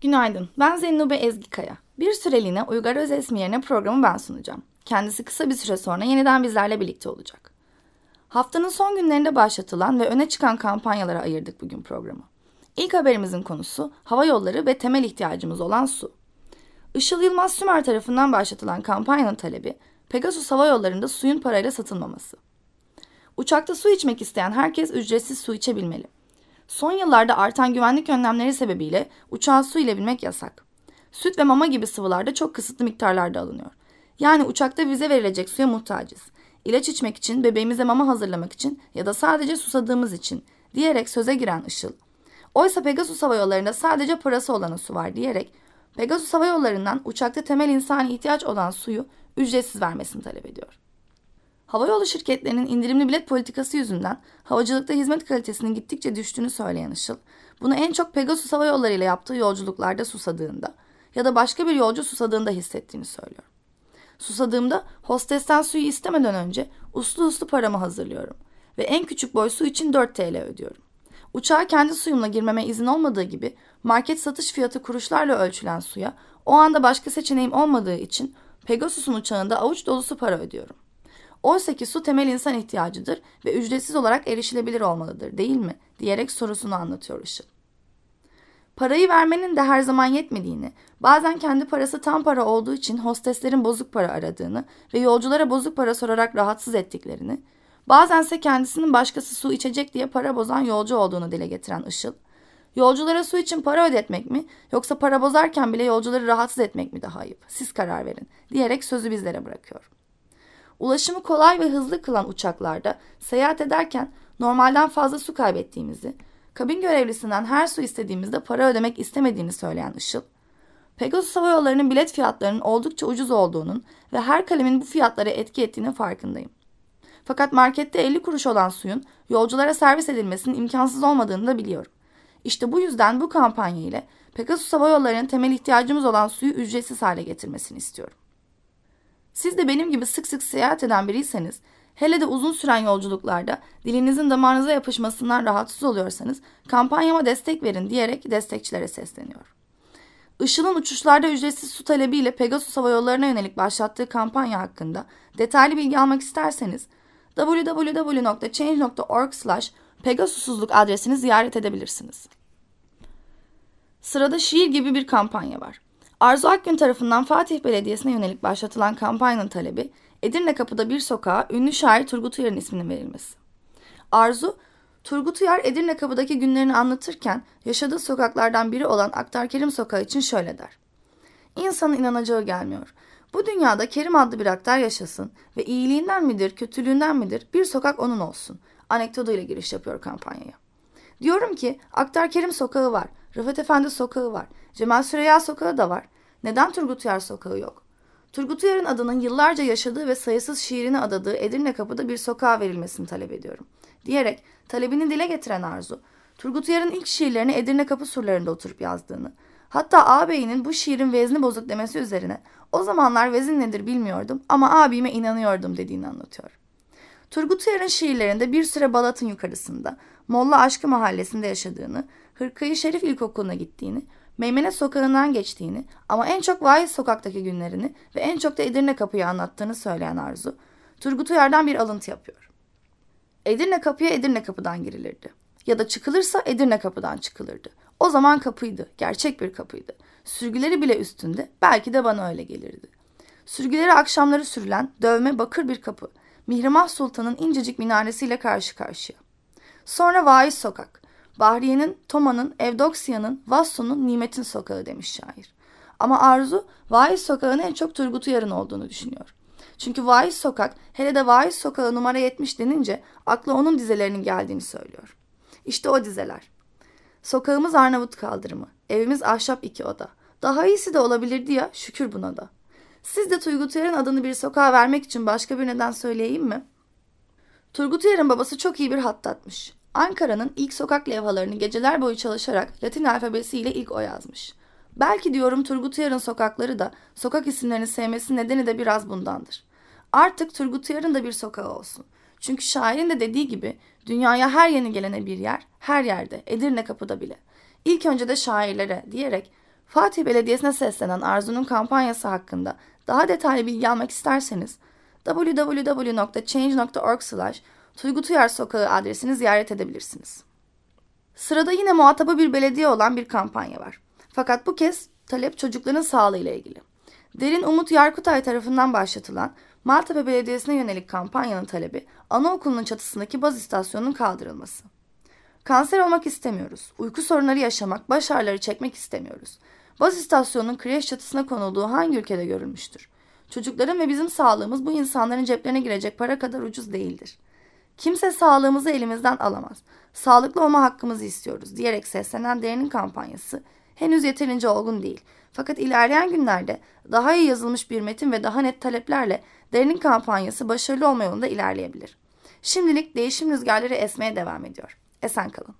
Günaydın, ben Zennube Ezgikaya. Bir süreliğine Uygar Özesmi yerine programı ben sunacağım. Kendisi kısa bir süre sonra yeniden bizlerle birlikte olacak. Haftanın son günlerinde başlatılan ve öne çıkan kampanyalara ayırdık bugün programı. İlk haberimizin konusu hava yolları ve temel ihtiyacımız olan su. Işıl Yılmaz Sümer tarafından başlatılan kampanyanın talebi Pegasus Hava Yolları'nda suyun parayla satılmaması. Uçakta su içmek isteyen herkes ücretsiz su içebilmeli. Son yıllarda artan güvenlik önlemleri sebebiyle uçağa su ile binmek yasak. Süt ve mama gibi sıvılar da çok kısıtlı miktarlarda alınıyor. Yani uçakta bize verilecek suya muhtacız. İlaç içmek için, bebeğimize mama hazırlamak için ya da sadece susadığımız için diyerek söze giren Işıl. Oysa Pegasus Hava Yolları'nda sadece parası olanı su var diyerek Pegasus Hava Yolları'ndan uçakta temel insani ihtiyaç olan suyu ücretsiz vermesini talep ediyor. Havayolu şirketlerinin indirimli bilet politikası yüzünden havacılıkta hizmet kalitesinin gittikçe düştüğünü söyleyen Işıl, bunu en çok Pegasus Hava Yolları ile yaptığı yolculuklarda susadığında ya da başka bir yolcu susadığında hissettiğini söylüyor. Susadığımda hostesten suyu istemeden önce uslu uslu paramı hazırlıyorum ve en küçük boy su için 4 TL ödüyorum. Uçağa kendi suyumla girmeme izin olmadığı gibi market satış fiyatı kuruşlarla ölçülen suya o anda başka seçeneğim olmadığı için Pegasus'un uçağında avuç dolusu para ödüyorum. Oysa ki su temel insan ihtiyacıdır ve ücretsiz olarak erişilebilir olmalıdır değil mi? diyerek sorusunu anlatıyor Işıl. Parayı vermenin de her zaman yetmediğini, bazen kendi parası tam para olduğu için hosteslerin bozuk para aradığını ve yolculara bozuk para sorarak rahatsız ettiklerini, bazense kendisinin başkası su içecek diye para bozan yolcu olduğunu dile getiren Işıl, yolculara su için para ödetmek mi yoksa para bozarken bile yolcuları rahatsız etmek mi daha ayıp? Siz karar verin diyerek sözü bizlere bırakıyor. Ulaşımı kolay ve hızlı kılan uçaklarda seyahat ederken normalden fazla su kaybettiğimizi, kabin görevlisinden her su istediğimizde para ödemek istemediğini söyleyen Işıl, Pegasus Hava Yolları'nın bilet fiyatlarının oldukça ucuz olduğunun ve her kalemin bu fiyatlara etki ettiğinin farkındayım. Fakat markette 50 kuruş olan suyun yolculara servis edilmesinin imkansız olmadığını da biliyorum. İşte bu yüzden bu kampanya ile Pegasus Hava temel ihtiyacımız olan suyu ücretsiz hale getirmesini istiyorum. Siz de benim gibi sık sık seyahat eden biriyseniz, hele de uzun süren yolculuklarda dilinizin damağınıza yapışmasından rahatsız oluyorsanız kampanyama destek verin diyerek destekçilere sesleniyor. Işıl'ın uçuşlarda ücretsiz su talebiyle Pegasus Hava Yolları'na yönelik başlattığı kampanya hakkında detaylı bilgi almak isterseniz www.change.org slash Pegasusuzluk adresini ziyaret edebilirsiniz. Sırada şiir gibi bir kampanya var. Arzu Akgün tarafından Fatih Belediyesi'ne yönelik başlatılan kampanyanın talebi Edirne Kapı'da bir sokağa ünlü şair Turgut Uyar'ın isminin verilmesi. Arzu, Turgut Uyar Edirne Kapı'daki günlerini anlatırken yaşadığı sokaklardan biri olan Aktar Kerim Sokağı için şöyle der. İnsanın inanacağı gelmiyor. Bu dünyada Kerim adlı bir aktar yaşasın ve iyiliğinden midir, kötülüğünden midir bir sokak onun olsun. Anekdotuyla giriş yapıyor kampanyaya. Diyorum ki Aktar Kerim Sokağı var, Rıfat Efendi Sokağı var, Cemal Süreyya Sokağı da var. Neden Turgut Uyar Sokağı yok? Turgut Uyar'ın adının yıllarca yaşadığı ve sayısız şiirini adadığı Edirne Kapı'da bir sokağa verilmesini talep ediyorum. Diyerek talebini dile getiren Arzu, Turgut Uyar'ın ilk şiirlerini Edirne Kapı surlarında oturup yazdığını, hatta ağabeyinin bu şiirin vezni bozuk demesi üzerine o zamanlar vezin nedir bilmiyordum ama abime inanıyordum dediğini anlatıyor. Turgut Uyar'ın şiirlerinde bir süre Balat'ın yukarısında, Molla Aşkı mahallesinde yaşadığını, Hırkayı Şerif İlkokulu'na gittiğini, Meymenet Sokağı'ndan geçtiğini ama en çok Vaiz Sokak'taki günlerini ve en çok da Edirne Kapı'yı anlattığını söyleyen Arzu, Turgut Uyar'dan bir alıntı yapıyor. Edirne Kapı'ya Edirne Kapı'dan girilirdi. Ya da çıkılırsa Edirne Kapı'dan çıkılırdı. O zaman kapıydı, gerçek bir kapıydı. Sürgüleri bile üstünde, belki de bana öyle gelirdi. Sürgüleri akşamları sürülen dövme bakır bir kapı. Mihrimah Sultan'ın incecik minaresiyle karşı karşıya. Sonra Vaiz Sokak. Bahriye'nin, Toma'nın, Evdoksiya'nın, Vasso'nun Nimet'in sokağı demiş şair. Ama Arzu, Vaiz Sokağı'nın en çok Turgut Uyar'ın olduğunu düşünüyor. Çünkü Vaiz Sokak, hele de Vaiz Sokağı numara 70 denince akla onun dizelerinin geldiğini söylüyor. İşte o dizeler. Sokağımız Arnavut kaldırımı, evimiz ahşap iki oda. Daha iyisi de olabilirdi ya, şükür buna da. Siz de Turgut Uyar'ın adını bir sokağa vermek için başka bir neden söyleyeyim mi? Turgut Uyar'ın babası çok iyi bir hattatmış. Ankara'nın ilk sokak levhalarını geceler boyu çalışarak Latin alfabesiyle ilk o yazmış. Belki diyorum Turgut Uyar'ın sokakları da sokak isimlerini sevmesi nedeni de biraz bundandır. Artık Turgut Uyar'ın da bir sokağı olsun. Çünkü şairin de dediği gibi dünyaya her yeni gelene bir yer, her yerde, Edirne kapıda bile. İlk önce de şairlere diyerek Fatih Belediyesi'ne seslenen Arzu'nun kampanyası hakkında daha detaylı bilgi almak isterseniz www.change.org slash Turgut Uyar Sokağı adresini ziyaret edebilirsiniz. Sırada yine muhatabı bir belediye olan bir kampanya var. Fakat bu kez talep çocukların sağlığı ile ilgili. Derin Umut Yarkutay tarafından başlatılan Maltepe Belediyesi'ne yönelik kampanyanın talebi anaokulunun çatısındaki baz istasyonunun kaldırılması. Kanser olmak istemiyoruz. Uyku sorunları yaşamak, baş ağrıları çekmek istemiyoruz. Baz istasyonunun kreş çatısına konulduğu hangi ülkede görülmüştür? Çocukların ve bizim sağlığımız bu insanların ceplerine girecek para kadar ucuz değildir. Kimse sağlığımızı elimizden alamaz. Sağlıklı olma hakkımızı istiyoruz diyerek seslenen derinin kampanyası henüz yeterince olgun değil. Fakat ilerleyen günlerde daha iyi yazılmış bir metin ve daha net taleplerle derinin kampanyası başarılı olma yolunda ilerleyebilir. Şimdilik değişim rüzgarları esmeye devam ediyor. Esen kalın.